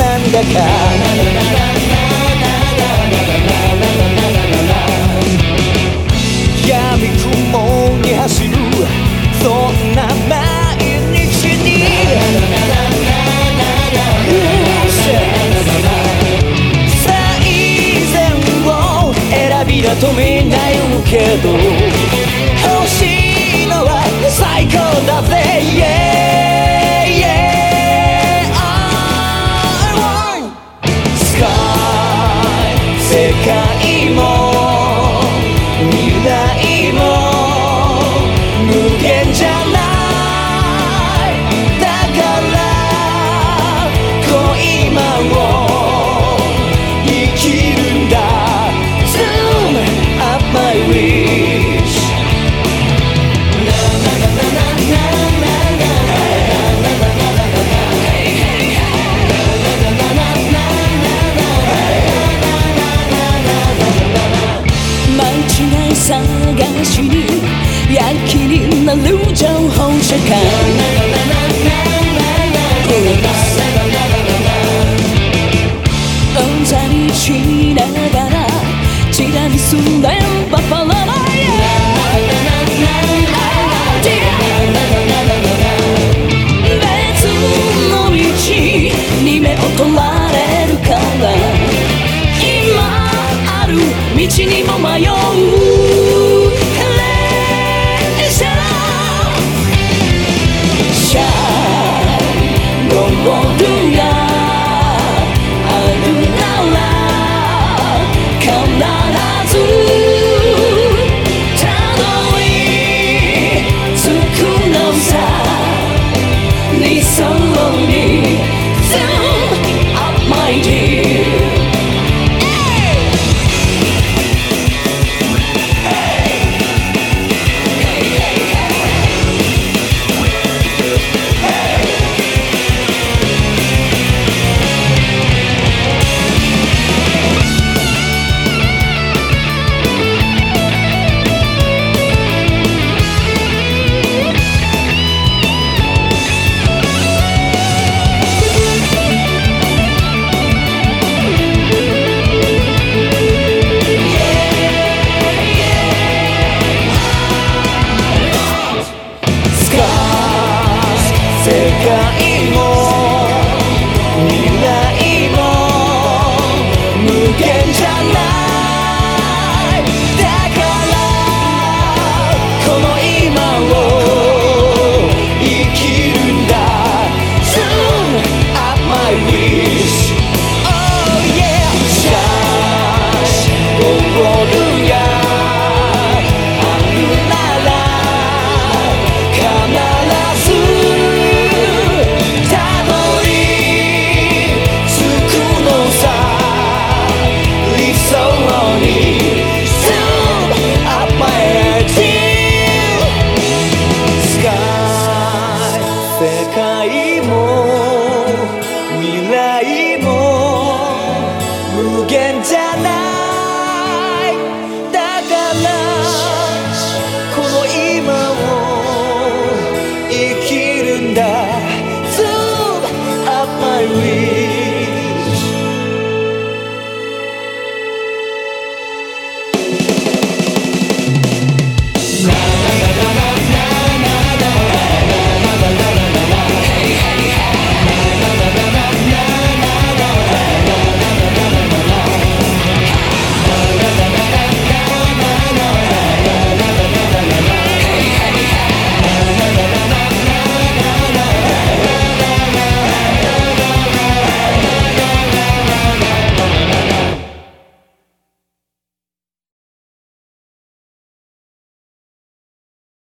なんだか闇雲に走るそんな毎日に最善を選びだと見ないけど Lưu 后车开の今を 괜찮아.